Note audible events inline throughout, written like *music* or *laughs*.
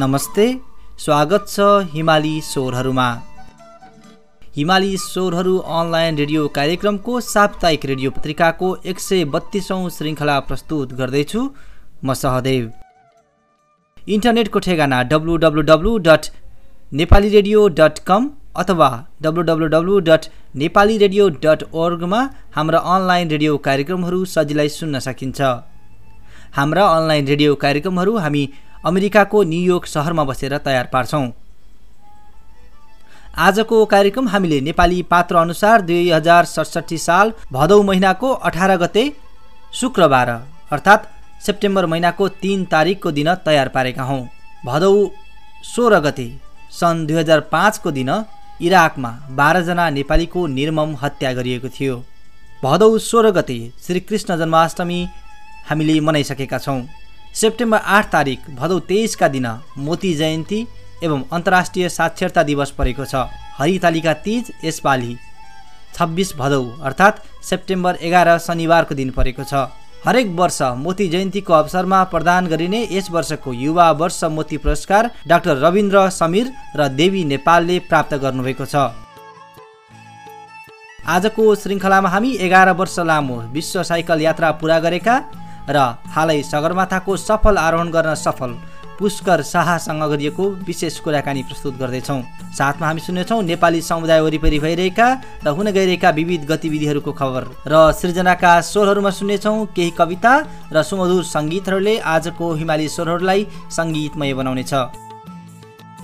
नमस्ते स्वागत छ हिमाली स्वरहरूमा। हिमाली स्वरहरू अनलाइन रेडियो कार्यक्रमको साप्ताहिक रेडियो पत्रिकाको एक सय बत्तिसौँ श्रृङ्खला प्रस्तुत गर्दैछु म सहदेव। इन्टरनेटको ठेगाना W W W dot Nepali radio dot com अथवा W W W dot Nepali radio dot ओर्गमा हाम्रा अनलाइन रेडियो कार्यक्रमहरू सजिलै सुन्न सकिन्छ। हाम्रा अनलाइन रेडियो कार्यक्रमहरू हामी अमेरिकाको न्युयोर्क सहरमा बसेर तयार पार्छौँ। आजको कार्यक्रम हामीले नेपाली पात्र अनुसार दुई हजार सडसठी साल भदौ महिनाको अठार गते शुक्रबार अर्थात् सेप्टेम्बर महिनाको तिन तारिकको दिन तयार पारेका हौँ। भदौ सोह्र गते सन् दुई हजार पाँचको दिन इराकमा बाह्रजना नेपालीको निर्मम हत्या गरिएको थियो। भदौ सोह्र गते श्रीकृष्ण जन्माष्टमी हामीले मनाइसकेका छौँ। सेप्टेम्बर आठ तारिक भदौ तेइसका दिन मोती जयन्ती एवं अन्तर्राष्ट्रिय साक्षरता दिवस परेको छ। हरितालिका तिज यसपालि छब्बिस भदौ अर्थात् सेप्टेम्बर एघार शनिबारको दिन परेको छ। हरेक वर्ष मोती जयन्तीको अवसरमा प्रदान गरिने यस वर्षको युवा वर्ष मोती पुरस्कार डाक्टर रविन्द्र समीर र देवी नेपालले प्राप्त गर्नुभएको छ। आजको श्रृङ्खलामा हामी एघार वर्ष लामो विश्व साइकल यात्रा पुरा गरेका र हालै सगरमाथाको सफल आरोहण गर्न सफल पुष्कर शाहसँग गरिएको विशेष कुराकानी प्रस्तुत गर्दैछौँ। साथमा हामी सुन्नेछौँ नेपाली समुदाय वरिपरि भइरहेका र हुन गइरहेका विविध गतिविधिहरूको खबर। र सृजनाका स्वरहरूमा सुन्नेछौँ केही कविता र सुमधुर सङ्गीतहरूले आजको हिमाली स्वरहरूलाई सङ्गीतमय बनाउनेछ।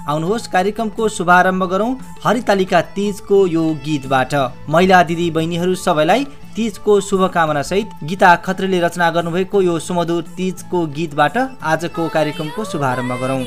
आउनुहोस् कार्यक्रमको शुभारम्भ गरौँ हरितालिका तिजको यो गीतबाट। महिला दिदी बहिनीहरू सबैलाई तिजको शुभकामना सहित गीता खत्रीले रचना गर्नुभएको यो सुमधुर तिजको गीतबाट आजको कार्यक्रमको शुभारम्भ गरौँ।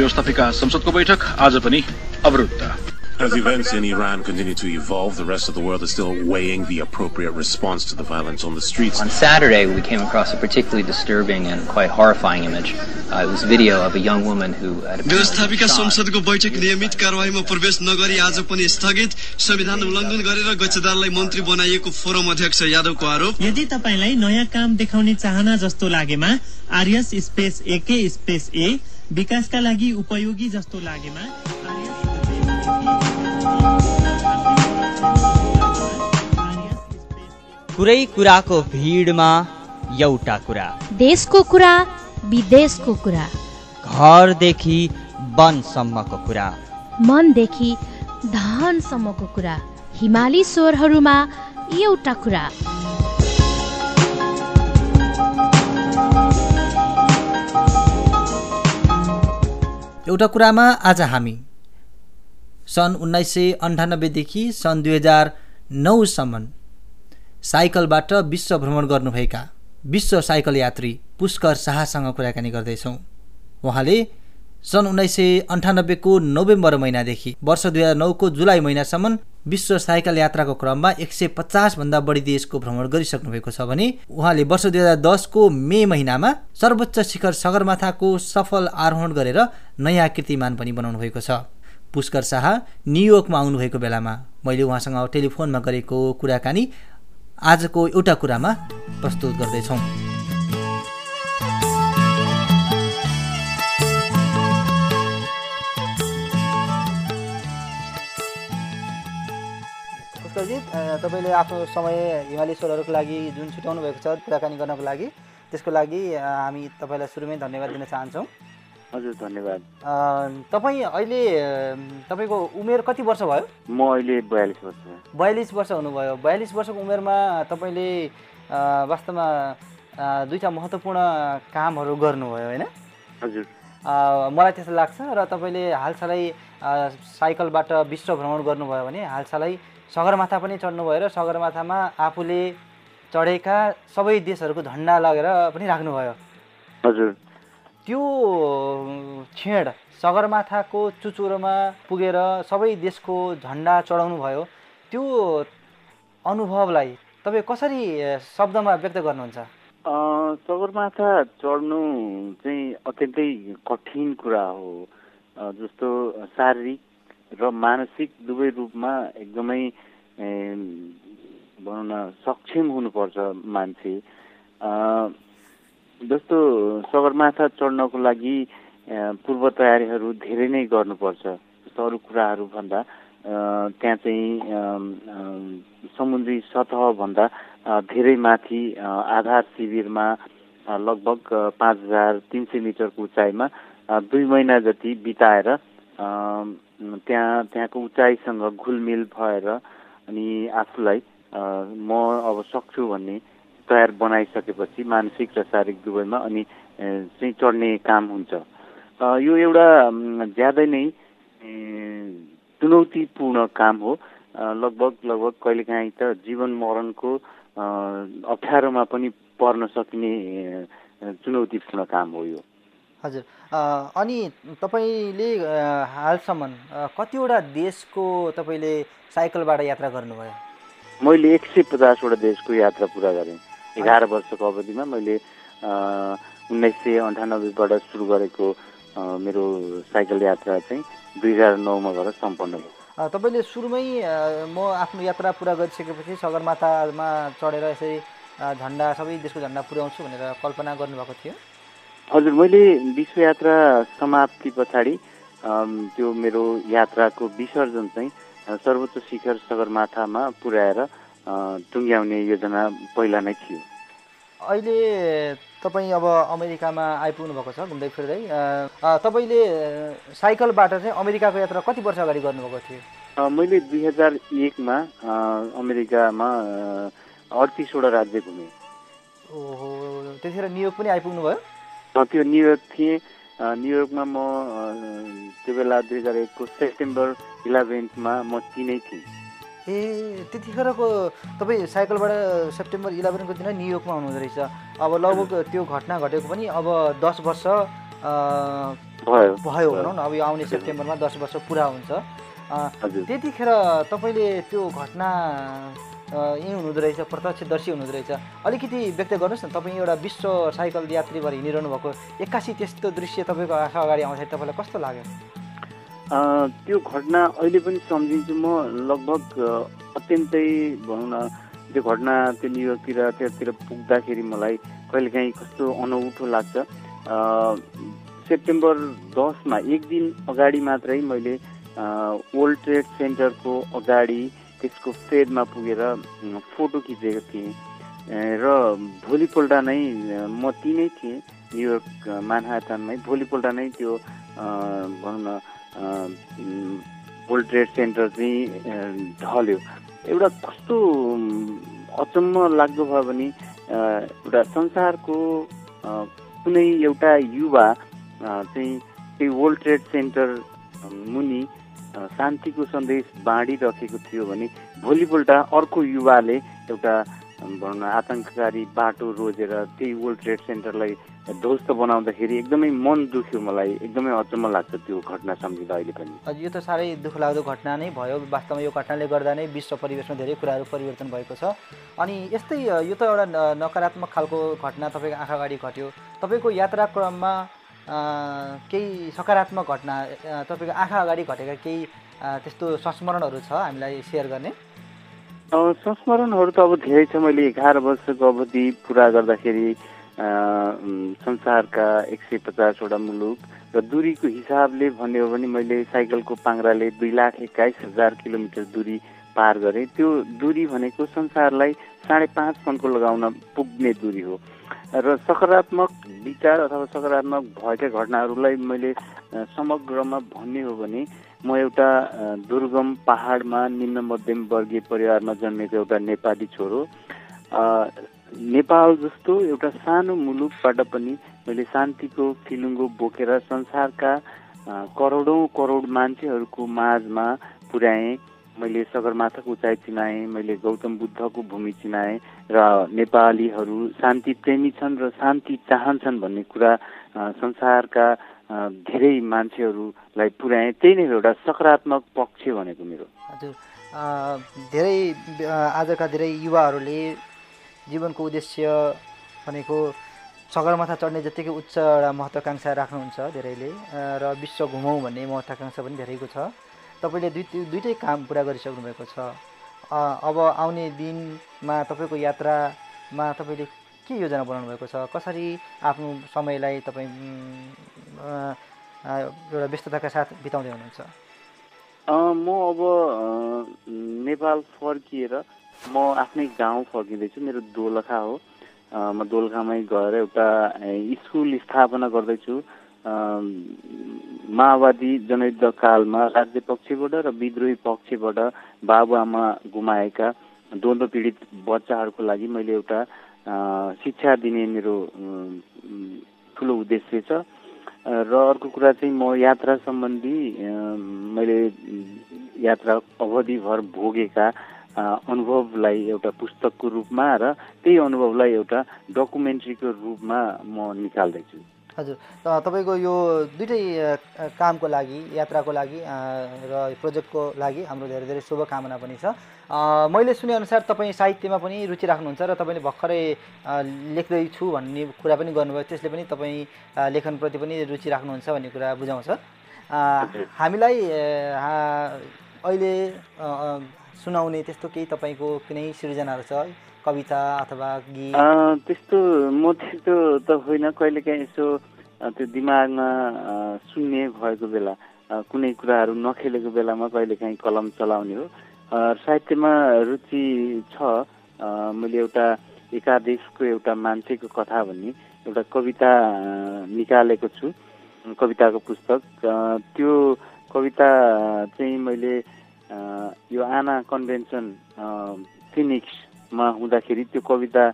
व्यवस्थापिका संसदको बैठक आज पनि अवरुद्ध As events in Iran continue to evolve, the rest of the world is still weighing the appropriate response to the violence on the streets. On Saturday, we came across a particularly disturbing and quite horrifying image. Uh, it was video of a young woman who had व्यवस्थापिका संसदको बैठक नियमित कारवाहीमा प्रवेश नगरी आज पनि स्थगित संविधान उल्लङ्घन गरेर गच्छेदारलाई मन्त्री बनाइएको फोरम अध्यक्ष यादवको आरोप यदि तपाईँलाई नयाँ काम देखाउने चाहना जस्तो लागेमा आर्यस स्पेस एके स्पेस ए विकासका लागि उपयोगी जस्तो लागेमा कुरै कुराको भिडमा एउटा कुरा। देशको कुरा विदेशको कुरा। घरदेखि वनसम्मको कुरा। मनदेखि धनसम्मको कुरा। हिमाली स्वरहरूमा एउटा कुरा। एउटा कुरामा आज हामी सन् उन्नाइस सय अन्ठानब्बेदेखि सन् दुई हजार नौसम्म साइकलबाट विश्व भ्रमण गर्नुभएका विश्व साइकल यात्री पुष्कर शाहसँग कुराकानी गर्दैछौँ। उहाँले सन् उन्नाइस सय अन्ठानब्बेको नोभेम्बर महिनादेखि वर्ष दुई हजार नौको जुलाई महिनासम्म विश्व साइकल यात्राको क्रममा एक सय पचासभन्दा बढी देशको भ्रमण गरिसक्नु भएको छ भने उहाँले वर्ष दुई हजार दसको मे महिनामा सर्वोच्च शिखर सगरमाथाको सफल आरोहण गरेर नयाँ कीर्तिमान पनि बनाउनु भएको छ। पुष्कर शाह न्युयोर्कमा आउनुभएको बेलामा मैले उहाँसँग टेलिफोनमा गरेको कुराकानी आजको एउटा कुरामा प्रस्तुत गर्दैछौँ। तपाईँले आफ्नो समय हिमाली स्वरहरूको लागि जुन छुट्याउनु भएको छ कुराकानी गर्नको लागि त्यसको लागि हामी तपाईँलाई सुरुमै धन्यवाद दिन चाहन्छौँ। हजुर धन्यवाद। तपाईँ अहिले तपाईँको उमेर कति वर्ष भयो? म अहिले बयालिस वर्ष। बयालिस वर्ष हुनुभयो। बयालिस वर्षको उमेरमा तपाईँले वास्तवमा दुईवटा महत्त्वपूर्ण कामहरू गर्नुभयो होइन? हजुर। मलाई त्यस्तो लाग्छ र तपाईँले हालसालै साइकलबाट विश्व भ्रमण गर्नुभयो भने हालसालै सगरमाथा पनि चढ्नुभयो र सगरमाथामा आफूले चढेका सबै देशहरूको झन्डा लगेर पनि राख्नुभयो। हजुर। त्यो क्षण सगरमाथाको चुचुरोमा पुगेर सबै देशको झन्डा चढाउनु भयो त्यो अनुभवलाई तपाईँ कसरी शब्दमा व्यक्त गर्नुहुन्छ? सगरमाथा चढ्नु चाहिँ अत्यन्तै कठिन कुरा हो। जस्तो शारीरिक र मानसिक दुवै रूपमा एकदमै भनौँ न सक्षम हुनुपर्छ मान्छे। जस्तो सगरमाथा चढ्नको लागि पूर्व तयारीहरू धेरै नै गर्नुपर्छ। जस्तो अरू कुराहरूभन्दा त्यहाँ चाहिँ समुद्री सतहभन्दा धेरै माथि आधार शिविरमा लगभग पाँच हजार तिन सय मिटरको उचाइमा दुई महिना जति बिताएर त्यहाँ त्यहाँको उचाइसँग घुलमिल भएर अनि आफूलाई म अब सक्छु भन्ने तयार बनाइसकेपछि मानसिक र शारीरिक दुवैमा अनि चाहिँ चढ्ने काम हुन्छ। यो एउटा ज्यादै नै चुनौतीपूर्ण काम हो। लगभग लगभग कहिलेकाहीँ त जीवन मरणको अप्ठ्यारोमा पनि पर्न सकिने चुनौतीपूर्ण काम हो यो। हजुर। अनि तपाईँले हालसम्म कतिवटा देशको तपाईँले साइकलबाट यात्रा गर्नुभयो? मैले एक सय पचासवटा देशको यात्रा पुरा गरेँ। एघार वर्षको अवधिमा मैले उन्नाइस सय अन्ठानब्बेबाट सुरु गरेको मेरो साइकल यात्रा चाहिँ दुई हजार नौमा गएर सम्पन्न भयो। तपाईँले सुरुमै म आफ्नो यात्रा पुरा गरिसकेपछि सगरमाथामा चढेर यसरी झन्डा सबै देशको झन्डा पुर्याउँछु भनेर कल्पना गर्नुभएको थियो। हजुर मैले विश्व यात्रा समाप्ति पछाडि त्यो मेरो यात्राको विसर्जन चाहिँ सर्वोच्च शिखर सगरमाथामा पुर्याएर टुङ्ग्याउने योजना पहिला नै थियो। अहिले तपाईँ अब अमेरिकामा आइपुग्नु भएको छ घुम्दै फिर्दै तपाईँले साइकलबाट चाहिँ अमेरिकाको यात्रा कति वर्ष अगाडि गर्नुभएको थियो? मैले दुई हजार एकमा अमेरिकामा अडतिसवटा राज्य घुमेँ। ओहो त्यतिखेर न्युयोर्क पनि आइपुग्नु भयो त्यो न्युयोर्क थिएँ। न्युयोर्कमा म त्यो बेला दुई हजार एकको सेप्टेम्बर इलेभेन्थमा म तिनै थिएँ। ए त्यतिखेरको तपाईँ साइकलबाट सेप्टेम्बर इलेभेनको दिन न्युयोर्कमा हुनुहुँदो रहेछ। अब लगभग त्यो घटना घटेको पनि अब दस वर्ष भयो। भयो भनौँ न अब यो आउने सेप्टेम्बरमा दस वर्ष पुरा हुन्छ। त्यतिखेर तपाईँले त्यो घटना यहीँ हुनुहुँदो रहेछ प्रत्यक्षदर्शी हुनुहुँदो रहेछ। अलिकति व्यक्त गर्नुहोस् न तपाईँ एउटा विश्व साइकल यात्री भएर हिँडिरहनु भएको एक्कासी त्यस्तो दृश्य तपाईँको आँखा अगाडि आउँदाखेरि तपाईँलाई कस्तो लाग्यो? त्यो घटना अहिले पनि सम्झिन्छु म लगभग अत्यन्तै भनौँ न त्यो घटना त्यो न्युयोर्कतिर त्यतातिर पुग्दाखेरि मलाई कहिलेकाहीँ कस्तो अनौठो लाग्छ। सेप्टेम्बर दसमा एक दिन अगाडि मात्रै मैले वर्ल्ड ट्रेड सेन्टरको अगाडि त्यसको फेदमा पुगेर फोटो खिचेको थिएँ। र भोलिपल्ट नै म तिनै थिएँ। न्युयोर्क मानहाटनमै भोलिपल्ट नै त्यो भनौँ न वर्ल्ड ट्रेड सेन्टर चाहिँ ढल्यो। एउटा कस्तो अचम्म लाग्दो भयो भने एउटा संसारको कुनै एउटा युवा चाहिँ त्यही वर्ल्ड ट्रेड सेन्टर मुनि शान्तिको सन्देश बाँडिराखेको थियो भने भोलिपल्ट अर्को युवाले एउटा भनौँ न आतङ्ककारी बाटो रोजेर त्यही वर्ल्ड ट्रेड सेन्टरलाई ध्वस्त बनाउँदाखेरि एकदमै मन दुख्यो मलाई एकदमै अचम्म लाग्छ त्यो घटना सम्झिँदा अहिले पनि। यो त साह्रै दुःखलाग्दो घटना नै भयो। वास्तवमा यो घटनाले गर्दा नै विश्व परिवेशमा धेरै कुराहरू परिवर्तन भएको छ। अनि यस्तै यो त एउटा नकारात्मक खालको घटना तपाईँको आँखा अगाडि घट्यो। तपाईँको यात्राक्रममा अ, केही सकारात्मक घटना तपाईँको आँखा अगाडि घटेका केही त्यस्तो संस्मरणहरू छ हामीलाई सेयर गर्ने? संस्मरणहरू त अब धेरै छ। मैले एघार वर्षको अवधि पुरा गर्दाखेरि संसारका एक सय पचासवटा मुलुक र दुरीको हिसाबले भन्यो भने मैले साइकलको पाङ्राले दुई लाख एक्काइस हजार किलोमिटर दुरी पार गरेँ। त्यो दुरी भनेको संसारलाई साढे पाँच फन्को लगाउन पुग्ने दुरी हो। र सकारात्मक विचार अथवा सकारात्मक भएका घटनाहरूलाई मैले समग्रमा भन्ने हो भने म एउटा दुर्गम पहाडमा निम्न मध्यम वर्गीय परिवारमा जन्मेको एउटा नेपाली छोरो। नेपाल जस्तो एउटा सानो मुलुकबाट पनि मैले शान्तिको फिलुङ्गो बोकेर संसारका करोडौँ करोड मान्छेहरूको माझमा पुर्याएँ। मैले सगरमाथाको उचाइ चिनाएँ मैले गौतम बुद्धको भूमि चिनाएँ र नेपालीहरू शान्ति प्रेमी छन् र शान्ति चाहन्छन् भन्ने कुरा संसारका धेरै मान्छेहरूलाई पुर्याएँ त्यही नै एउटा सकारात्मक पक्ष भनेको मेरो। हजुर। धेरै आजका धेरै युवाहरूले जीवनको उद्देश्य भनेको सगरमाथा चढ्ने जत्तिकै उच्च एउटा महत्त्वाकाङ्क्षा राख्नुहुन्छ धेरैले र विश्व घुमौँ भन्ने महत्त्वाकाङ्क्षा पनि धेरैको छ। तपाईँले दुई दुइटै काम पुरा गरिसक्नु भएको छ। अब आउने दिनमा तपाईँको यात्रामा तपाईँले के योजना बनाउनु भएको छ? कसरी आफ्नो समयलाई तपाईँ एउटा व्यस्तताका साथ बिताउँदै हुनुहुन्छ? म अब नेपाल फर्किएर म आफ्नै गाउँ फर्किँदैछु। मेरो दोलखा हो। म दोलखामै गएर एउटा स्कुल स्थापना गर्दैछु। माओवादी जनयुद्ध कालमा राज्य पक्षबाट र विद्रोही पक्षबाट बाबुआमा गुमाएका द्वन्द्व पीडित बच्चाहरूको लागि मैले एउटा शिक्षा दिने मेरो ठुलो उद्देश्य छ। र अर्को कुरा चाहिँ म यात्रा सम्बन्धी मैले यात्रा अवधिभर भोगेका अनुभवलाई एउटा पुस्तकको रूपमा र त्यही अनुभवलाई एउटा डकुमेन्ट्रीको रूपमा म निकाल्दैछु। हजुर। तपाईँको यो दुइटै कामको लागि यात्राको लागि र प्रोजेक्टको लागि हाम्रो धेरै धेरै शुभकामना पनि छ। मैले सुनेअनुसार तपाईँ साहित्यमा पनि रुचि राख्नुहुन्छ र तपाईँले भर्खरै लेख्दैछु भन्ने कुरा पनि गर्नुभयो। त्यसले पनि तपाईँ लेखनप्रति पनि रुचि राख्नुहुन्छ भन्ने कुरा बुझाउँछ। हामीलाई अहिले सुनाउने त्यस्तो केही तपाईँको कुनै सृजनाहरू छ? कविता अथवा गीत? त्यस्तो म त्यस्तो त होइन। कहिलेकाहीँ यसो त्यो दिमागमा शून्य भएको बेला कुनै कुराहरू नखेलेको बेलामा कहिलेकाहीँ कलम चलाउने हो। साहित्यमा रुचि छ। मैले एउटा एकादेशको एउटा मान्छेको कथा भन्ने एउटा कविता निकालेको छु कविताको पुस्तक। त्यो कविता चाहिँ मैले यो आना कन्भेन्सन फिनिक्समा हुँदाखेरि त्यो कविता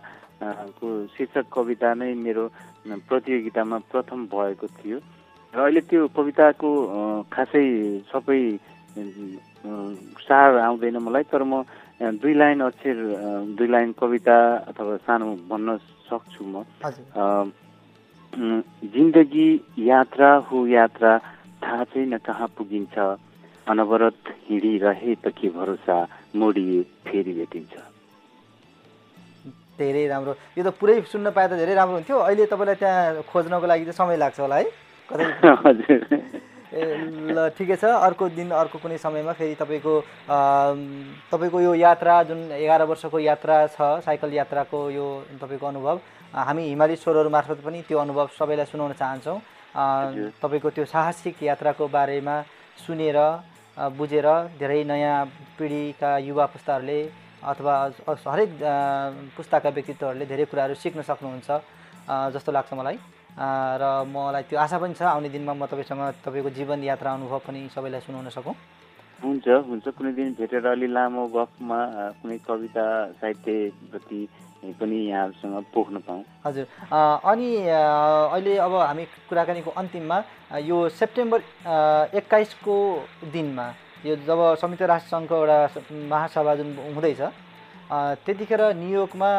को शीर्षक कविता नै मेरो प्रतियोगितामा प्रथम भएको थियो। र अहिले त्यो कविताको खासै सबै सार आउँदैन मलाई तर म दुई लाइन अक्षर दुई लाइन कविता अथवा सानो भन्न सक्छु म। जिन्दगी यात्रा हो यात्रा थाहा छैन कहाँ पुगिन्छ। अनवरत हिँडिरहे त के भरोसा मोडिए फेरि भेटिन्छ। धेरै राम्रो। यो त पुरै सुन्न पाए त धेरै राम्रो हुन्थ्यो। अहिले तपाईँलाई त्यहाँ खोज्नको लागि चाहिँ समय लाग्छ होला है? कतै *laughs* ए ल ठिकै छ। अर्को दिन अर्को कुनै समयमा फेरि तपाईँको तपाईँको यो यात्रा जुन एघार वर्षको यात्रा छ साइकल यात्राको यो तपाईँको अनुभव हामी हिमाली स्वरहरू मार्फत पनि त्यो अनुभव सबैलाई सुनाउन चाहन्छौँ। तपाईँको त्यो साहसिक यात्राको बारेमा सुनेर बुझेर धेरै नयाँ पिँढीका युवा पुस्ताहरूले अथवा हरेक पुस्ताका व्यक्तित्वहरूले धेरै कुराहरू सिक्न सक्नुहुन्छ जस्तो लाग्छ मलाई। र मलाई त्यो आशा पनि छ आउने दिनमा म तपाईँसँग तपाईँको जीवन यात्रा अनुभव पनि सबैलाई सुनाउन सकौँ। हुन्छ हुन्छ। कुनै दिन भेटेर अलि लामो गफमा कुनै कविता साहित्यप्रति पनि यहाँहरूसँग पोख्न पाऊँ। हजुर। अनि अहिले अब हामी कुराकानीको अन्तिममा यो सेप्टेम्बर एक्काइसको दिनमा यो जब संयुक्त राष्ट्रसङ्घको एउटा महासभा जुन हुँदैछ त्यतिखेर न्युयोर्कमा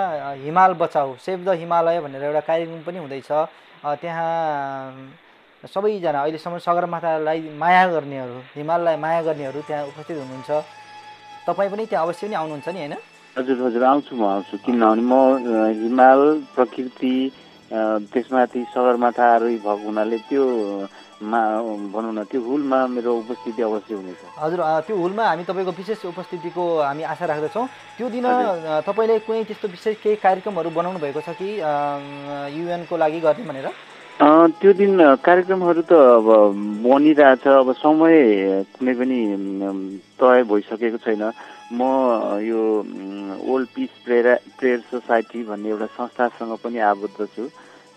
हिमाल बचाऊ सेभ द हिमालय भनेर एउटा कार्यक्रम पनि हुँदैछ। त्यहाँ सबैजना अहिलेसम्म सगरमाथालाई माया गर्नेहरू हिमाललाई माया गर्नेहरू त्यहाँ उपस्थित हुनुहुन्छ। तपाईँ पनि त्यहाँ अवश्य नै आउनुहुन्छ नि होइन? हजुर हजुर आउँछु म आउँछु। किन नआउने म हिमाल प्रकृति त्यसमाथि सगरमाथा आरोही भएको हुनाले त्यो मा भनौँ न त्यो हुलमा मेरो उपस्थिति अवश्य हुनेछ। हजुर त्यो हुलमा हामी तपाईँको विशेष उपस्थितिको हामी आशा राख्दछौँ। त्यो दिन तपाईँले कुनै त्यस्तो विशेष केही कार्यक्रमहरू बनाउनु भएको छ कि युएनको लागि गर्ने भनेर? त्यो दिन कार्यक्रमहरू त अब बनिरहेछ। अब समय कुनै पनि तय भइसकेको छैन। म यो World Peace Prayer Prayer Society भन्ने एउटा संस्थासँग पनि आबद्ध छु।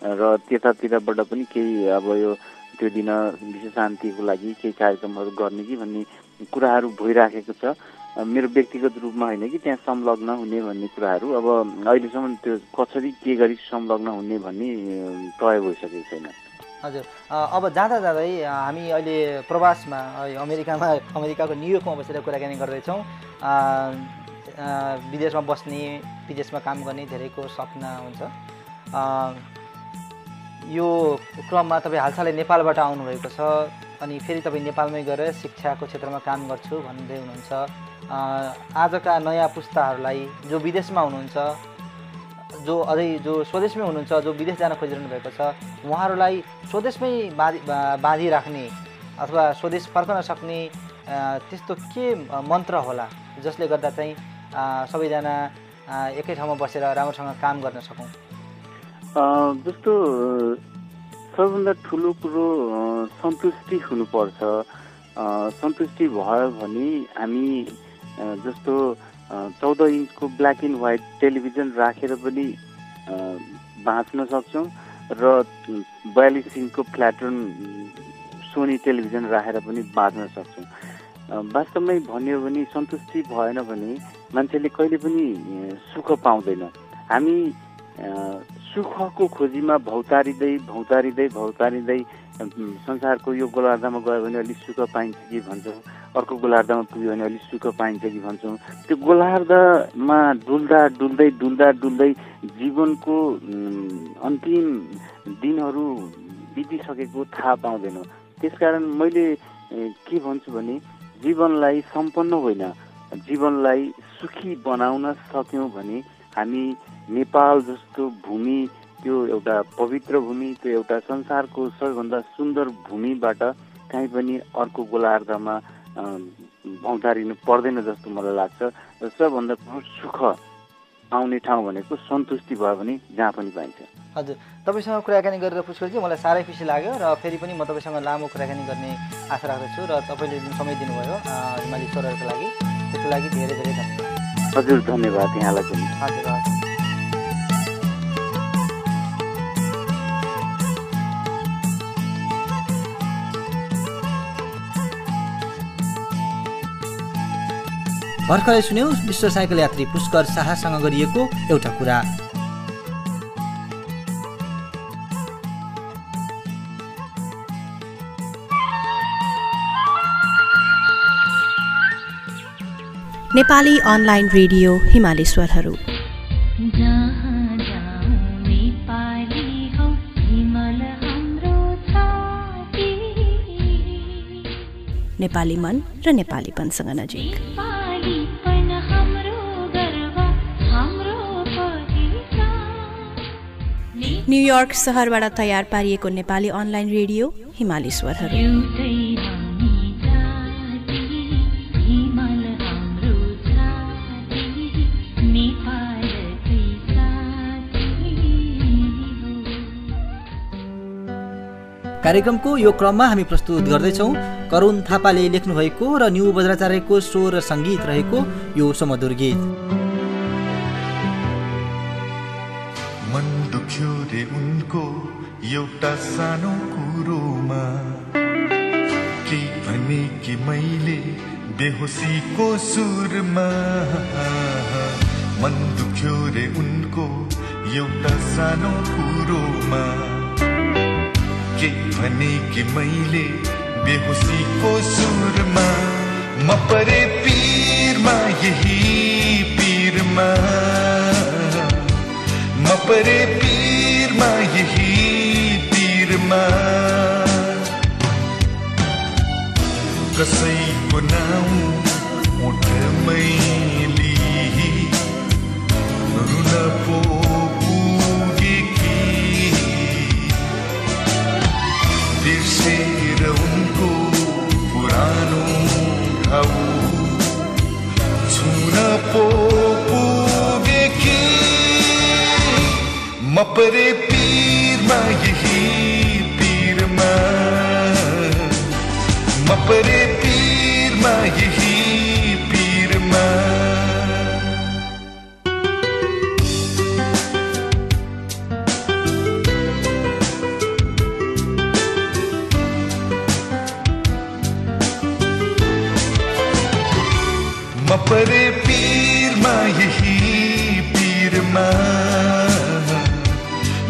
र त्यतातिरबाट पनि केही अब यो त्यो दिन विश्व शान्तिको लागि केही कार्यक्रमहरू गर्ने कि भन्ने कुराहरू भइराखेको छ। मेरो व्यक्तिगत रूपमा होइन कि त्यहाँ संलग्न हुने भन्ने कुराहरू। अब अहिलेसम्म त्यो कसरी के गरी संलग्न हुने भन्ने तय भइसकेको छैन। हजुर। अब जाँदा जाँदै हामी अहिले प्रवासमा अमेरिकामा अमेरिकाको न्युयोर्कमा बसेर कुराकानी गर्दैछौँ। विदेशमा बस्ने विदेशमा काम गर्ने धेरैको सपना हुन्छ। यो क्रममा तपाईँ हालसालै नेपालबाट आउनुभएको छ अनि फेरि तपाईँ नेपालमै गएर शिक्षाको क्षेत्रमा काम गर्छु भन्दै हुनुहुन्छ। आजका नयाँ पुस्ताहरूलाई जो विदेशमा हुनुहुन्छ जो अझै जो स्वदेशमै हुनुहुन्छ जो विदेश जान खोजिरहनु भएको छ उहाँहरूलाई स्वदेशमै बाँधि बा- बाँधिराख्ने अथवा स्वदेश फर्कन सक्ने त्यस्तो के मन्त्र होला जसले गर्दा चाहिँ सबैजना एकै ठाउँमा बसेर राम्रोसँग काम गर्न सकौँ? जस्तो सबभन्दा ठुलो कुरो सन्तुष्टि हुनुपर्छ। सन्तुष्टि भयो भने हामी जस्तो चौध इन्चको ब्ल्याक एन्ड व्हाइट टेलिभिजन राखेर पनि बाँच्न सक्छौँ र बयालिस इन्चको फ्ल्याटन सोनी टेलिभिजन राखेर पनि बाँच्न सक्छौँ। वास्तवमै भन्यो भने सन्तुष्टि भएन भने मान्छेले कहिले पनि सुख पाउँदैन। हामी सुखको खोजीमा भौतारिँदै भौतारिँदै भौतारिँदै संसारको यो गोलार्धमा गयो भने अलिक सुख पाइन्छ कि भन्छौँ। अर्को गोलार्धमा पुग्यो भने अलिक सुख पाइन्छ कि भन्छौँ। त्यो गोलार्धमा डुल्दा डुल्दै डुल्दा डुल्दै जीवनको अन्तिम दिनहरू बितिसकेको थाहा पाउँदैनौँ। त्यसकारण मैले के भन्छु भने जीवनलाई सम्पन्न होइन जीवनलाई सुखी बनाउन सक्यौँ भने हामी नेपाल जस्तो भूमि त्यो एउटा पवित्र भूमि त्यो एउटा संसारको सबैभन्दा सुन्दर भूमिबाट काहीँ पनि अर्को गोलार्धमा भौँतारिनु पर्दैन जस्तो मलाई लाग्छ र सबभन्दा ठुलो सुख आउने ठाउँ भनेको सन्तुष्टि भयो भने जहाँ पनि पाइन्छ। हजुर तपाईँसँग कुराकानी गरेर पुष्करजी मलाई साह्रै खुसी लाग्यो र फेरि पनि म तपाईँसँग लामो कुराकानी गर्ने आशा राख्दछु र तपाईँले जुन समय दिनुभयो हिमाली स्वरहरूको लागि त्यसको लागि धेरै धेरै धन्यवाद। हजुर धन्यवाद यहाँलाई पनि। हजुर हजुर। भर्खरै सुन्यौँ विश्व साइकल यात्री पुष्कर शाहसँग गरिएको एउटा कुरा। नेपाली अनलाइन रेडियो हिमाली स्वरहरू नेपाली मन र नेपालीपनसँग नजिक। न्युयोर्क सहरबाट तयार पारिएको नेपाली अनलाइन रेडियो हिमाली स्वरहरू कार्यक्रमको यो क्रममा हामी प्रस्तुत गर्दैछौँ करुण थापाले लेख्नुभएको र न्यु बज्राचार्यको स्वर र सङ्गीत रहेको यो समधुर गीत एउटा सानो कुरोमा। के भने कि मैले बेहोसीको सुरमा? मन दुख्यो रे उनको एउटा सानो कुरोमा। के भने कि मैले बेहोसीको सुरमा? म परे पीरमा यही पीरमा। म परे पीरमा यही पीरमा कसैको नाउँ ओठमै लिई रुन पो पुगेकी बिर्सेर उनको पुरानो घाउ छुन पो पुगेकी म परे पीरमा म परे पीरमा यही पीरमा म। परे पीरमा यही पीरमा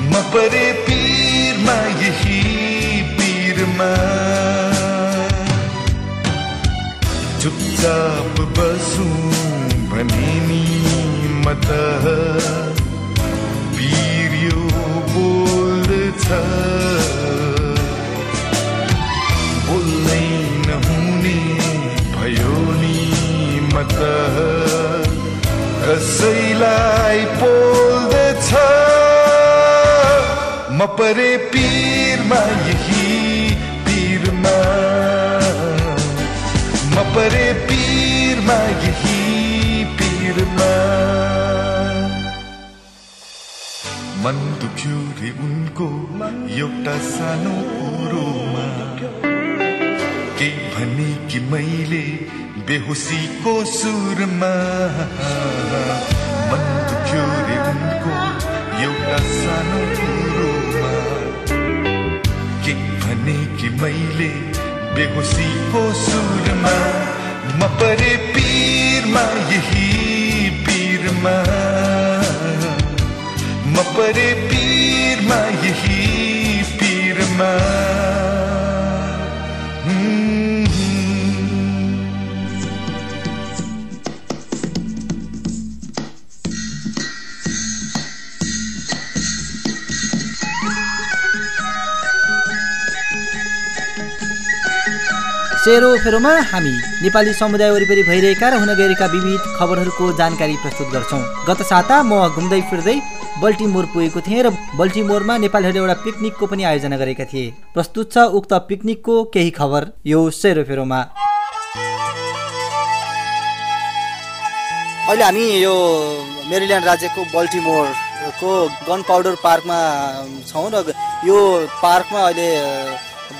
म। परे चुपचाप बसौँ भने नि म त पीर यो बोल्दछ बोल्नै नहुने भयो नि म त कसैलाई पोल्दछ। म परे पीरमा यही पीरमा। म परे पीरमा मन दुख्यो रे उनको एउटा सानो कुरोमा के भने कि मैले बेहोसीको सुरमा मन दुख्यो रे उनको एउटा सानो कुरोमा के भने कि मैले बेहोसीको सुरमा म परे पीरमा यही पीरमा म। परे पीरमा यही पीरमा सेरोफेरोमा हामी नेपाली समुदाय वरिपरि भइरहेका र हुन गइरहेका विविध खबरहरूको जानकारी प्रस्तुत गर्छौँ। गत साता म घुम्दै फिर्दै बल्टिमोर पुगेको थिएँ र बल्टिमोरमा नेपालीहरूले एउटा पिकनिकको पनि आयोजना गरेका थिए। प्रस्तुत छ उक्त पिकनिकको केही खबर यो सेरोफेरोमा अहिले हामी यो मेरिल्यान्ड राज्यको बल्टिमोरको गन पाउडर पार्कमा छौँ र यो पार्कमा अहिले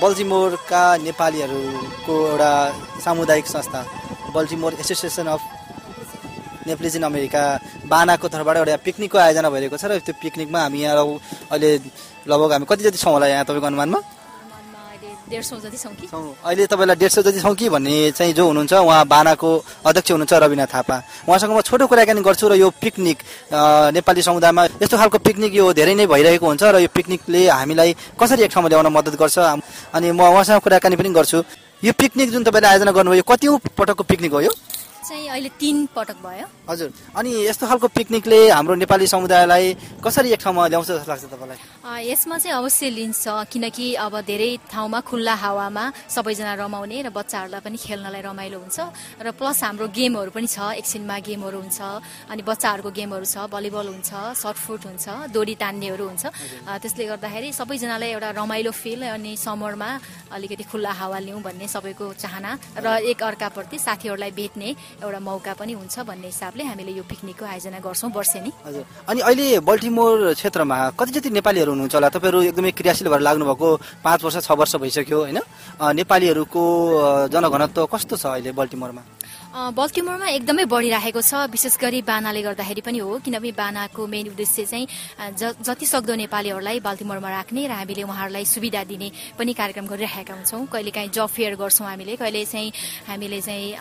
बल्टिमोरका नेपालीहरूको एउटा सामुदायिक संस्था Baltimore Association of Nepalese in America बानाको तर्फबाट एउटा पिकनिकको आयोजना भइरहेको छ र त्यो पिकनिकमा हामी यहाँ अहिले लगभग हामी कति जति छौँ होला यहाँ तपाईँको अनुमानमा? डेढ सौ जति छौँ कि? अहिले तपाईँलाई डेढ सौ जति छौँ कि भन्ने चाहिँ जो हुनुहुन्छ उहाँ बानाको अध्यक्ष हुनुहुन्छ रविना थापा। उहाँसँग म छोटो कुराकानी गर्छु र यो पिकनिक नेपाली समुदायमा यस्तो खालको पिकनिक यो धेरै नै भइरहेको हुन्छ र यो पिकनिकले हामीलाई कसरी एक ठाउँमा ल्याउन मद्दत गर्छ अनि म उहाँसँग कुराकानी पनि गर्छु। यो पिकनिक जुन तपाईँले आयोजना गर्नुभयो यो कति पटकको पिकनिक हो यो? चाहिँ अहिले तिन पटक भयो। हजुर। अनि यस्तो खालको पिकनिकले हाम्रो नेपाली समुदायलाई कसरी एक ठाउँमा ल्याउँछ जस्तो लाग्छ तपाईँलाई? यसमा चाहिँ अवश्य लिन्छ किनकि अब धेरै ठाउँमा खुल्ला हावामा सबैजना रमाउने र बच्चाहरूलाई पनि खेल्नलाई रमाइलो हुन्छ। र प्लस हाम्रो गेमहरू पनि छ एकछिनमा गेमहरू हुन्छ अनि बच्चाहरूको गेमहरू छ भलिबल हुन्छ सर्टफुट हुन्छ डोरी तान्नेहरू हुन्छ। त्यसले गर्दाखेरि सबैजनालाई एउटा रमाइलो फिल अनि समरमा अलिकति खुल्ला हावा लिउँ भन्ने सबैको चाहना र एक अर्काप्रति साथीहरूलाई भेट्ने एउटा मौका पनि हुन्छ भन्ने हिसाबले हामीले यो पिकनिकको आयोजना गर्छौँ वर्षेनी। हजुर। अनि अहिले बल्टिमोर क्षेत्रमा कति जति नेपालीहरू हुनुहुन्छ होला। तपाईँहरू एकदमै क्रियाशील भएर लाग्नुभएको पाँच वर्ष छ वर्ष भइसक्यो होइन? नेपालीहरूको जनघनत्व कस्तो छ अहिले बल्टिमोरमा? अ, बल्टिमोरमा एकदमै बढिरहेको छ विशेष गरी बानाले गर्दाखेरि पनि हो किनभने बानाको मेन उद्देश्य चाहिँ जति सक्दो नेपालीहरूलाई बाल्टिमोरमा राख्ने र हामीले उहाँहरूलाई सुविधा दिने पनि कार्यक्रम गरिरहेका हुन्छौँ। कहिलेकाहीँ जब फेयर गर्छौँ हामीले कहिले चाहिँ हामीले चाहिँ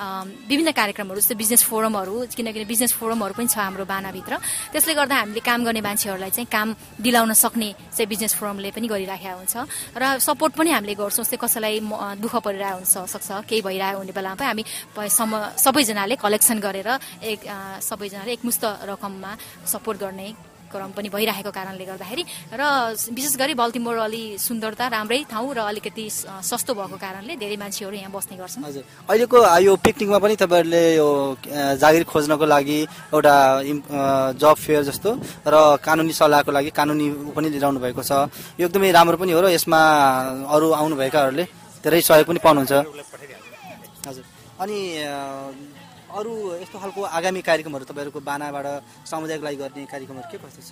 विभिन्न कार्यक्रमहरू जस्तै बिजनेस फोरमहरू किनकि बिजनेस फोरमहरू पनि छ हाम्रो बानाभित्र। त्यसले गर्दा हामीले काम गर्ने मान्छेहरूलाई चाहिँ काम दिलाउन सक्ने चाहिँ बिजनेस फोरमले पनि गरिराखेका हुन्छ। र सपोर्ट पनि हामीले गर्छौँ जस्तै कसैलाई दुःख परिरहेको हुन्छ सक्छ केही भइरहेको हुने बेलामा पनि हामी सबैजनाले कलेक्सन गरेर एक सबैजनाले एकमुष्ट रकममा सपोर्ट गर्ने क्रम पनि भइरहेको कारणले गर्दाखेरि र विशेष गरी बल्तिमोर अलि सुन्दरता राम्रै ठाउँ र अलिकति सस्तो भएको कारणले धेरै मान्छेहरू यहाँ बस्ने गर्छन्। हजुर। अहिलेको यो पिकनिकमा पनि तपाईँहरूले यो जागिर खोज्नको लागि एउटा जब फेयर जस्तो र कानुनी सल्लाहको लागि कानुनी पनि लिइरहनु भएको छ। यो एकदमै राम्रो पनि हो र यसमा अरू आउनुभएकाहरूले धेरै सहयोग पनि पाउनुहुन्छ। हजुर। अनि अरू यस्तो खालको आगामी कार्यक्रमहरू तपाईँहरूको बानाबाट समुदायको लागि गर्ने कार्यक्रमहरू के कस्तो छ?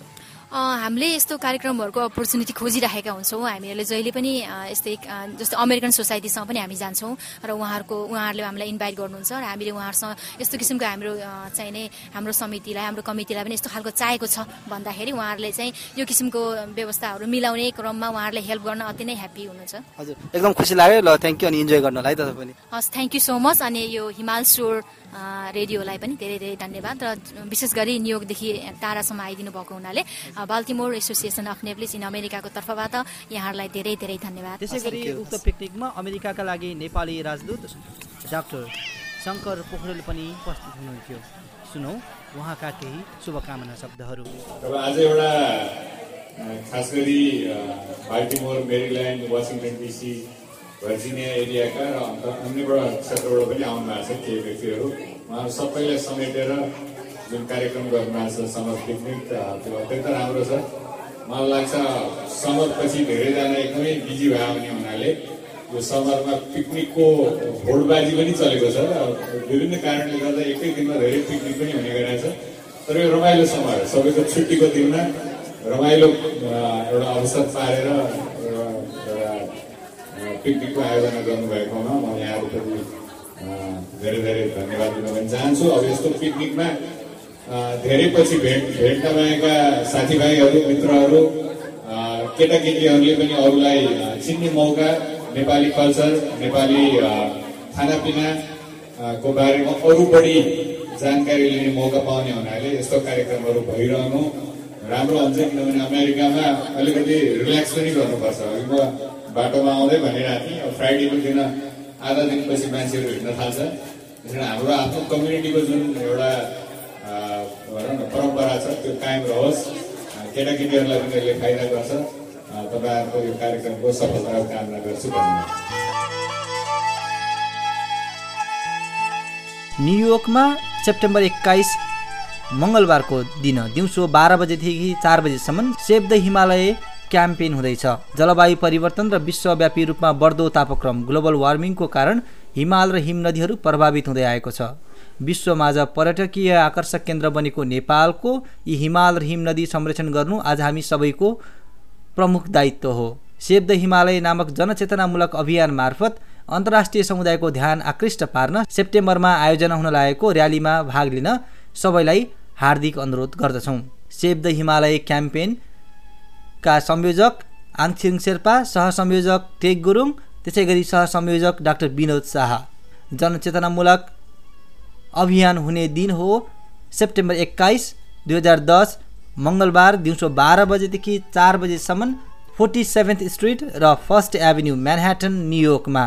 हामीले यस्तो कार्यक्रमहरूको अपर्च्युनिटी खोजिरहेका हुन्छौँ। हामीहरूले जहिले पनि यस्तै जस्तो अमेरिकन सोसाइटीसँग पनि हामी जान्छौँ र उहाँहरूको उहाँहरूले हामीलाई इन्भाइट गर्नुहुन्छ र हामीले उहाँहरूसँग यस्तो किसिमको हाम्रो अ, चाहिने हाम्रो समितिलाई हाम्रो कमिटीलाई पनि यस्तो खालको चाहेको छ भन्दाखेरि उहाँहरूले चाहिँ यो किसिमको व्यवस्थाहरू मिलाउने क्रममा उहाँहरूले हेल्प गर्न अति नै ह्याप्पी हुनुहुन्छ। हजुर एकदम खुसी लाग्यो ल थ्याङ्क यू अनि इन्जोय गर्नलाई तपाईँ पनि। हस् थ्याङ्क यू सो मच अनि यो हिमाल स्टोर अ, रेडियोलाई पनि धेरै धेरै धन्यवाद र विशेष गरी न्युयोर्कदेखि टाढासम्म आइदिनु भएको हुनाले। Baltimore Association of Nepalese in अमेरिकाको तर्फबाट यहाँहरूलाई धेरै धेरै धन्यवाद। त्यसै गरी उक्त पिकनिकमा अमेरिकाका लागि नेपाली राजदूत डाक्टर शङ्कर पोखरेल पनि उपस्थित हुनुहुन्थ्यो। सुनौ उहाँका केही शुभकामना शब्दहरू। अब आज एउटा खास गरी Baltimore Maryland Washington DC Virginia एरियाका र अन्त अन्यबाट क्षेत्रबाट पनि आउनु भएको छ केही व्यक्तिहरू। उहाँहरू सबैलाई समेटेर जुन कार्यक्रम गर्नुभएको छ समर पिकनिक त्यो अत्यन्त राम्रो छ। मलाई लाग्छ समरपछि धेरैजना एकदमै बिजी भयो भने हुनाले यो समरमा पिकनिकको होडबाजी पनि चलेको छ विभिन्न कारणले गर्दा एकै दिनमा धेरै पिकनिक पनि हुने गरेको छ। तर यो रमाइलो समय सबैको छुट्टीको दिनमा रमाइलो एउटा अवसर पारेर पिकनिकको आयोजना गर्नुभएकोमा म यहाँहरूप्रति धेरै धेरै धन्यवाद दिन पनि चाहन्छु। अब यस्तो पिकनिकमा धेरै पछि भेट भेट नभएका साथीभाइहरू मित्रहरू केटाकेटीहरूले पनि अरूलाई चिन्ने मौका नेपाली कल्चर नेपाली अ, खानापिना अ, को बारेमा अरू बढी जानकारी लिने मौका पाउने हुनाले यस्तो कार्यक्रमहरू भइरहनु राम्रो हुन्छ किनभने अमेरिकामा अलिकति रिल्याक्स पनि गर्नुपर्छ। अघि म बाटोमा आउँदै भनिरहेको थिएँ अब फ्राइडेको दिन आधा दिनपछि मान्छेहरू हिँड्न थाल्छ। त्यस हाम्रो आफ्नो कम्युनिटीको जुन एउटा भनौँ न परम्परा छ त्यो कायम रहोस्। केटाकेटीहरूलाई पनि यसले फाइदा गर्छ। तपाईँहरूको यो कार्यक्रमको सफलताको कामना गर्छु। धन्यवाद। न्युयोर्कमा सेप्टेम्बर एक्काइस मङ्गलबारको दिन दिउँसो बाह्र बजेदेखि चार बजेसम्म सेभ द हिमालय क्याम्पेन हुँदैछ। जलवायु परिवर्तन र विश्वव्यापी रूपमा बढ्दो तापक्रम ग्लोबल वार्मिङको कारण हिमाल र हिम नदीहरू प्रभावित हुँदै आएको छ। विश्वमाझ पर्यटकीय आकर्षक केन्द्र बनेको नेपालको यी हिमाल र हिम नदी संरक्षण गर्नु आज हामी सबैको प्रमुख दायित्व हो। सेभ द हिमालय नामक जनचेतनामूलक अभियान मार्फत अन्तर्राष्ट्रिय समुदायको ध्यान आकृष्ट पार्न सेप्टेम्बरमा आयोजना हुन लागेको र्यालीमा भाग लिन सबैलाई हार्दिक अनुरोध गर्दछौँ। सेभ द हिमालय क्याम्पेनका संयोजक आङछिङ शेर्पा सहसंयोजक टेक गुरुङ त्यसै गरी सहसंयोजक डाक्टर विनोद शाह। जनचेतनामूलक अभियान हुने दिन हो। सेप्टेम्बर एक्काइस दुई हजार दस मङ्गलबार दिउँसो बाह्र बजेदेखि चार बजेसम्म फोर्टी सेभेन्थ स्ट्रिट र फर्स्ट एभिन्यू म्यानह्याटन न्युयोर्कमा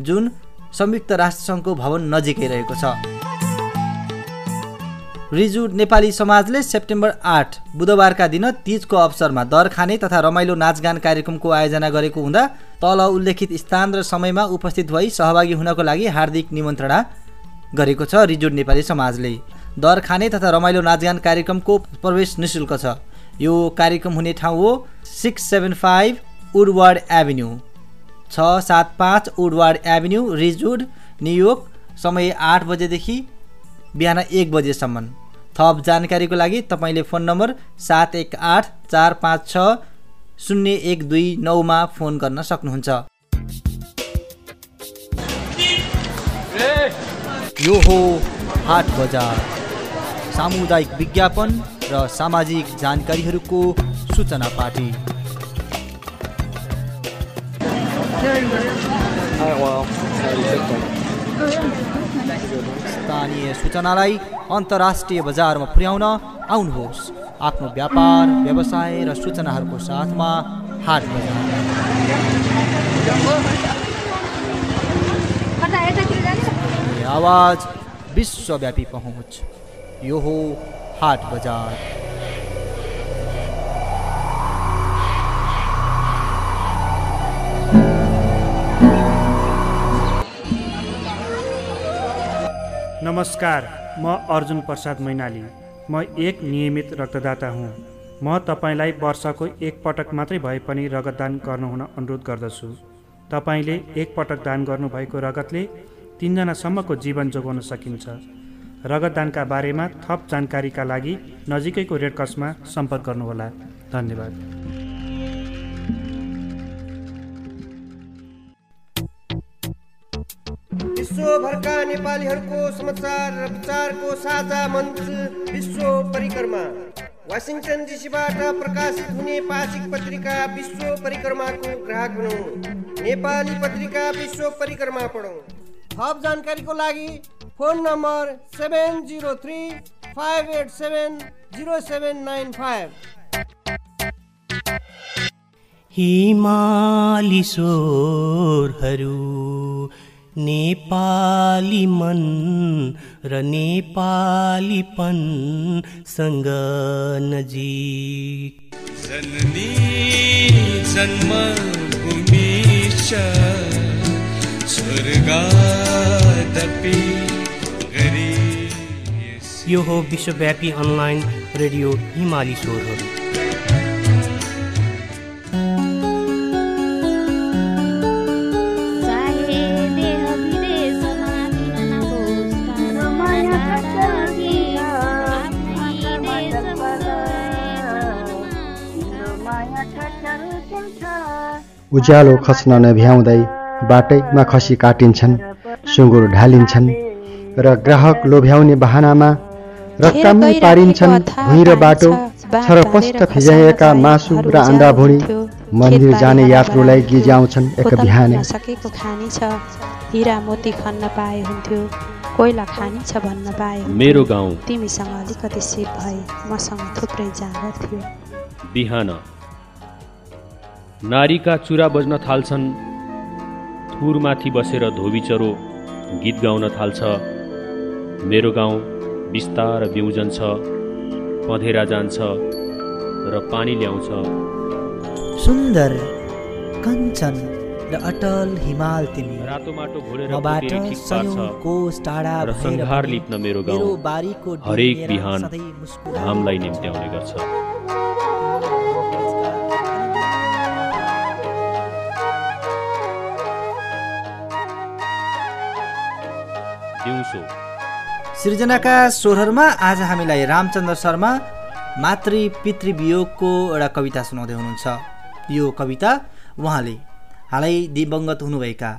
जुन संयुक्त राष्ट्रसङ्घको भवन नजिकै रहेको छ। रिजु नेपाली समाजले सेप्टेम्बर आठ बुधबारका दिन तिजको अवसरमा दर खाने तथा रमाइलो नाचगान कार्यक्रमको आयोजना गरेको हुँदा तल उल्लेखित स्थान र समयमा उपस्थित भई सहभागी हुनको लागि हार्दिक निमन्त्रणा गरेको छ रिजोड नेपाली समाजले। दर खाने तथा रमाइलो नाचगान कार्यक्रमको प्रवेश निशुल्क छ। यो कार्यक्रम हुने ठाउँ हो six seven five Woodward Avenue. छ सात पाँच वुडवार्ड एभिन्यू रिजवुड न्युयोर्क समय आठ बजेदेखि बिहान एक बजेसम्म। थप जानकारीको लागि तपाईँले फोन नम्बर सात एक आठ चार पाँच छ शून्य एक दुई नौमा फोन गर्न सक्नुहुन्छ। यो हो हाट बजार। सामुदायिक विज्ञापन र सामाजिक जानकारीहरूको सूचना पार्टी। स्थानीय सूचनालाई अन्तर्राष्ट्रिय बजारमा पुर्याउन आउनुहोस्। आफ्नो व्यापार व्यवसाय र सूचनाहरूको साथमा हाट बजार। आवाज विश्वव्यापी पहुँच। यो हो हाट बजार। नमस्कार म अर्जुन प्रसाद मैनाली। म एक नियमित रक्तदाता हुँ। म तपाईँलाई वर्षको एक पटक मात्रै भए पनि रगतदान गर्नुहुन अनुरोध गर्दछु। तपाईँले एक पटक दान गर्नुभएको रगतले तिनजनासम्मको जीवन जोगाउन सकिन्छ। रगतदानका बारेमा थप जानकारीका लागि नजिकैको रेडक्रसमा सम्पर्क गर्नुहोला। धन्यवाद। विश्वभरका नेपालीहरूको समाचार र विचारको साझा मञ्च विश्व परिक्रमा। वासिङटन डिसीबाट प्रकाशित हुने पाक्षिक पत्रिका विश्व परिक्रमाको ग्राहक बनौँ नेपाली पत्रिका विश्व परिक्रमा पढौँ। थप जानकारीको लागि phone number seven zero three five eight seven zero seven nine five. हिमाली स्वरहरू नेपाली मन र नेपालीपनसँग नजिक। जननी स्वर्गादपि गरी यो हो विश्वव्यापी अनलाइन रेडियो हिमाली स्वरहरू। चाहे देह विदेशमा किन नहोस् तर लागि आफ्नै उज्यालो खस्न नभ्याउँदै बाटैमा खसी काटिन्छन् सुँगुर ढालिन्छन् र ग्राहक लोभ्याउने बहानामा रक्कामै पारिन्छन्। भुइँ र बाटो छरपष्ट फिजाइएका मासु र अन्डा भुँडी मन्दिर जाने यात्रुलाई गिज्याउँछन् एक बिहानै। सकेको खानी छ। हिरा मोती खन्न पाए हुन्थ्यो। कोइला खानी छ भन्न पाए हुन्थ्यो। मेरो गाउँ। तिमीसँग अलिकति सिप भए मसँग थुप्रै जाँगर थियो। बिहान। नारीका चुरा बज्न थाल्छन्। थुरमाथि बसेर धोबीचरो गीत गाउन थाल्छ। मेरो गाउँ बिस्तार बिउजन छ पँधेरा जान्छ र पानी ल्याउँछ। सुन्दर कञ्चन र अटल हिमाल तिमी। रातो माटो घोलेर कोस टाढा र पनि लिप्न मेरो गाउँ हरेक बिहान घामलाई निम्त्याउने गर्छ। दिउँसो। सृजनाका स्वरहरूमा आज हामीलाई रामचन्द्र शर्मा मातृ पितृवियोगको एउटा कविता सुनाउँदै हुनुहुन्छ। यो कविता उहाँले हालै दिवङ्गत हुनुभएका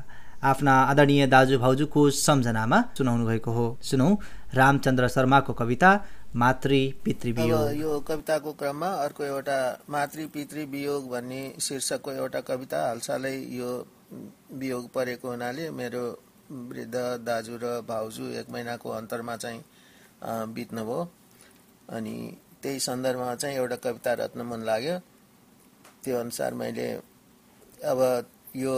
आफ्ना आदरणीय दाजु भाउजूको सम्झनामा सुनाउनु भएको हो। सुनौ रामचन्द्र शर्माको कविता मातृ पितृवियोग। यो कविताको क्रममा अर्को एउटा मातृ पितृ वियोग भन्ने शीर्षकको एउटा कविता हालसालै यो वियोग परेको हुनाले मेरो वृद्ध दाजु र भाउजू एक महिनाको अन्तरमा चाहिँ बित्नुभयो। अनि त्यही सन्दर्भमा चाहिँ एउटा कविता रच्न मन लाग्यो। त्यो अनुसार मैले अब यो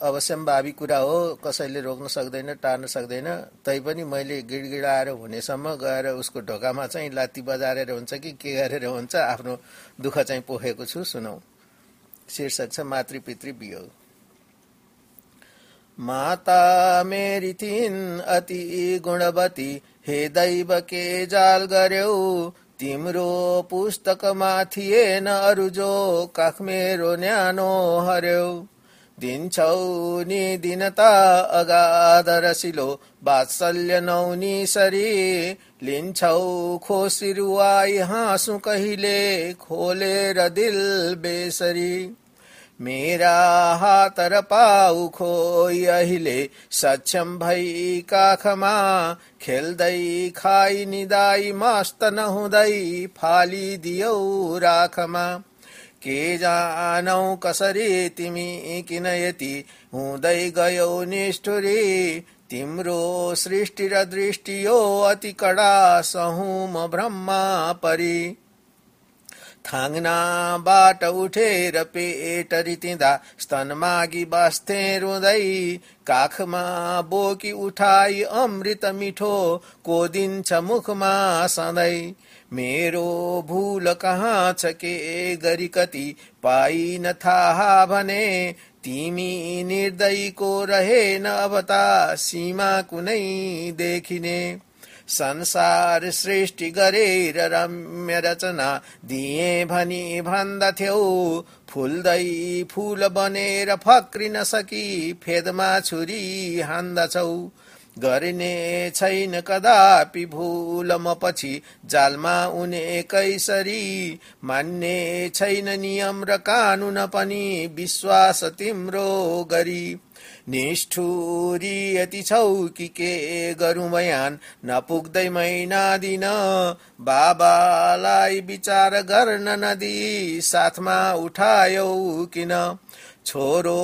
अवश्यम्भावी कुरा हो कसैले रोक्न सक्दैन टार्न सक्दैन तैपनि मैले गिडगिडाएर हुनेसम्म गएर उसको ढोकामा चाहिँ लात्ती बजारेर हुन्छ कि के गरेर हुन्छ आफ्नो दुःख चाहिँ पोखेको छु सुनौ। शीर्षक छ मातृपितृ वियोग माता मेरी थिइन् अति गुणवती, हे दैव के जाल गर्यौ तिम्रो पुस्तक थिएन अरू जो काख मेरो न्यानो हर्यौ दिन्छौ नि दिनता अगाध रसिलो वात्सल्य नौनी सरी लिन्छौ खोसी रुवाई हाँसु कहिले, खोलेर दिल बेसरी। मेरा हात र पाउ खोइ अहिले सक्षम भई काखमा खेल्दै खाइ निदाई, मस्त नहुँदै फालिदियौ राखमा। के जानौ कसरी तिमी किन यति हुँदै गयौ निष्ठुरी, तिम्रो सृष्टि र दृष्टि यो अति कडा सहु म ब्रह्मा परी। थाङ्नाबाट उठेर पेट रितिँदा स्तन मागी बस्थे रुँदै। काखमा बोकी उठाई अमृत मिठो कोदिन्छ मुखमा सधैँ। मेरो भूल कहाँ छ के गरी कति पाइन थाहा भने तिमी निर्दयीको रहेन अब ता सीमा कुनै देखिने। संसार सृष्टि गरेर रम्य रचना दिए भनी भन्दथ्यौ। फुल्दै फूल बनेर फक्रिन सकी फेदमा छुरी हान्दछौ। गर्ने छैन कदापि भूल म पछि जालमा उने कैसरी। मान्ने छैन नियम र कानुन पनि विश्वास तिम्रो गरी। निष्ठुरी यति छौ कि के गरौँ बयान नपुग्दै महिना दिन बाबालाई विचार गर्न नदी साथमा उठायौ किन? छोरो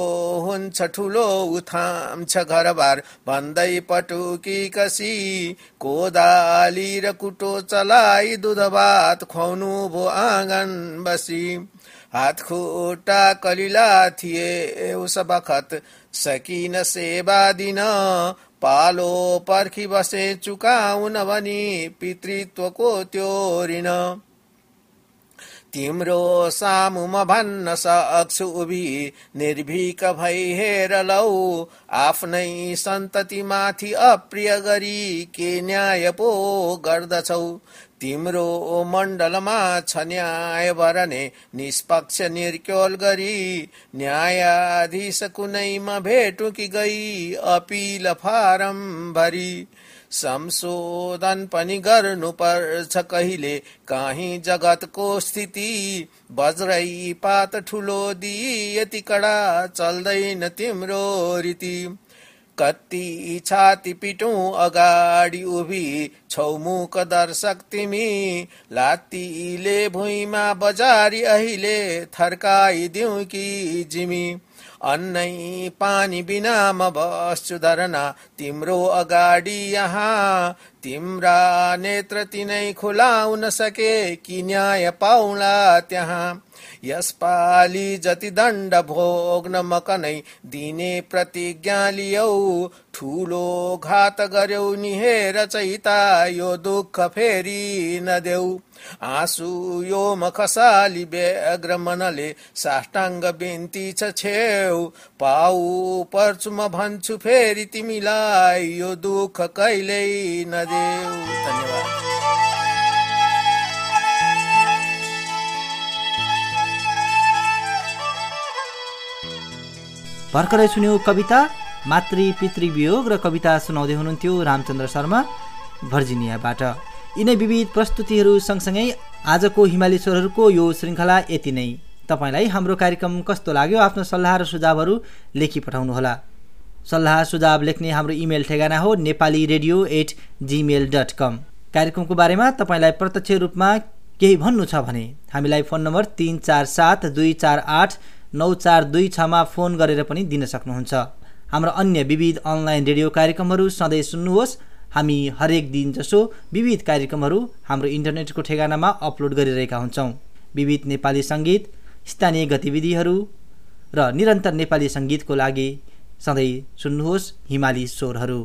हुन्छ ठुलो उथाम्छ घरबार। भन्दै पटुकी कसी कोदाली र कुटो चलाई दुध भात खुवाउनु भो आँगन बसी। हात खुट्टा कलिला थिए उस बखत सकिन सेवा दिन पालो पर्खी बसे चुकाउन भनी पितृत्वको त्यो ऋण तिम्रो सामु म भन्न सक्छु उभि निर्भीक भई हेर लौ आफ्नै सन्ततिमाथि अप्रिय गरी के न्याय पो गर्दछौ। तिम्रो मण्डलमा छ न्याय भरने निष्पक्ष, निर्क्योल गरी, न्यायाधीश कुनैमा भेटु कि गई अपिल फारम भरी। संशोधन पनि गर्नु पर्छ कहिले, काहीँ जगतको स्थिति वज्रै पात ठुलो दिई यति कडा, चल्दैन तिम्रो रीति। कति छाती पिटौँ अगाडि उभि छौमुख दर्शक तिमी। लात्तीले भुइँमा बजारी अहिले थर्काइदिउ कि जिमी। अन्नै पानी बिना म बस्छु धरना तिम्रो अगाडि यहाँ। तिम्रा नेत्र तिनै खुलाउन सके कि न्याय पाउला त्यहाँ। यसपालि जति दण्ड भोग्न मकनै दिने प्रतिज्ञा लियौ। ठुलो घात गर्यौ नि हेर चैता यो दुःख फेरि नदेऊ आँसु यो मखसाली व्याग्र मनले साष्टाङ्ग बिन्ती छ छेउ। पाउ पर्छु म भन्छु फेरि तिमीलाई यो दुःख कहिल्यै नदेऊ धन्यवाद। भर्खरै सुन्यौ कविता मातृ पितृ वियोग र कविता सुनाउँदै हुनुहुन्थ्यो रामचन्द्र शर्मा भर्जिनियाबाट। यिनै विविध प्रस्तुतिहरू सँगसँगै आजको हिमाली स्वरहरूको यो श्रृङ्खला यति नै। तपाईँलाई हाम्रो कार्यक्रम कस्तो लाग्यो आफ्नो सल्लाह र सुझावहरू लेखी पठाउनुहोला। सल्लाह सुझाव लेख्ने हाम्रो इमेल ठेगाना हो Nepali radio at Gmail dot com कार्यक्रमको बारेमा तपाईँलाई प्रत्यक्ष रूपमा केही भन्नु छ भने हामीलाई फोन नम्बर तिन चार सात दुई चार आठ नौ चार दुई छमा फोन गरेर पनि दिन सक्नुहुन्छ। हाम्रो अन्य विविध अनलाइन रेडियो कार्यक्रमहरू सधैँ सुन्नुहोस्। हामी हरेक दिन जसो विविध कार्यक्रमहरू हाम्रो इन्टरनेटको ठेगानामा अपलोड गरिरहेका हुन्छौँ। विविध नेपाली सङ्गीत स्थानीय गतिविधिहरू र निरन्तर नेपाली सङ्गीतको लागि सधैँ सुन्नुहोस् हिमाली स्वरहरू।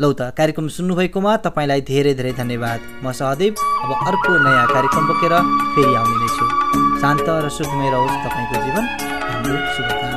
लौ त कार्यक्रम सुन्नुभएकोमा तपाईँलाई धेरै धेरै धन्यवाद। म सहदेव अब अर्को नयाँ कार्यक्रम बोकेर फेरि आउने नै छु शान्त र सुखमय रहोस् तपाईँको जीवन। हाम्रो शुभकामना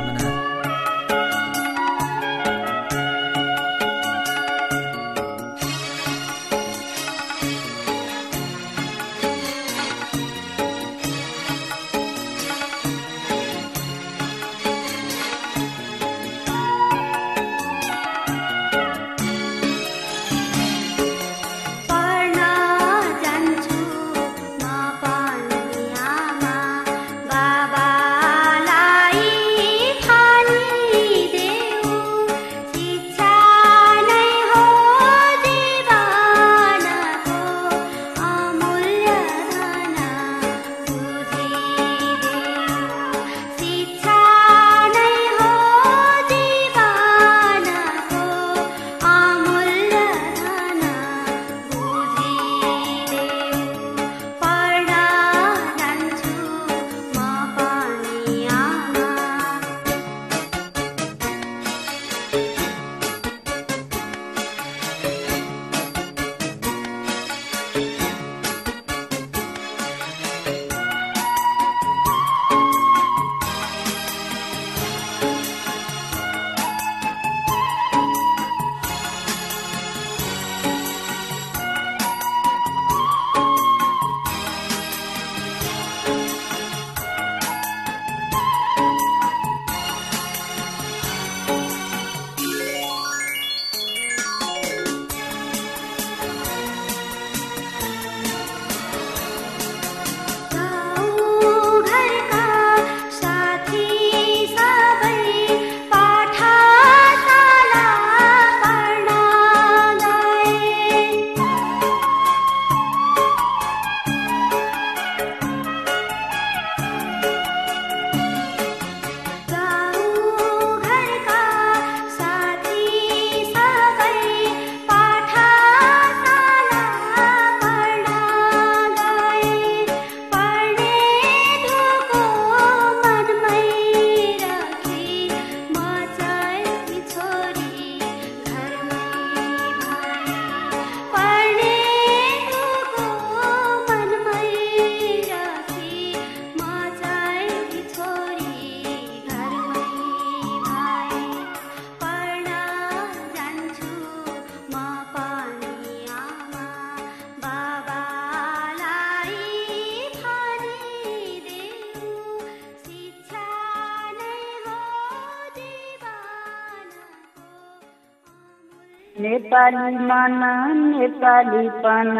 मन नेपालीपन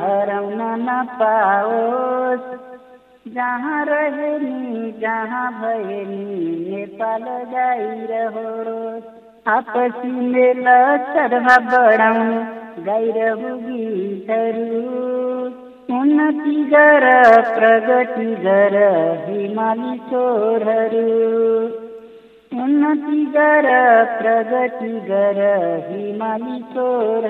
हराउन नपाओस् जहाँ रहे नि जहाँ भए नि नेपाल गाइरहोस्। आपसी मेल सद्भाव बढाउनु गाइरहु गीतहरू। उन्नति गर प्रगति गर हिमाली स्वरहरू उन्नति गर प्रगति गरमनि शोर